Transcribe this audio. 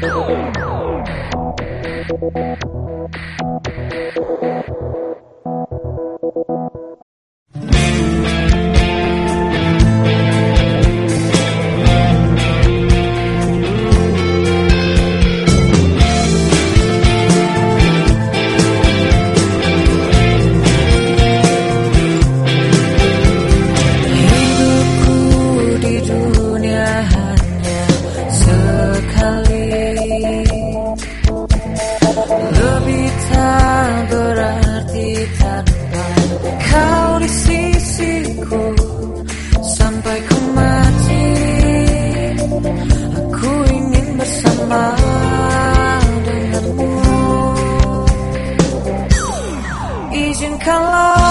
Thank you. kalau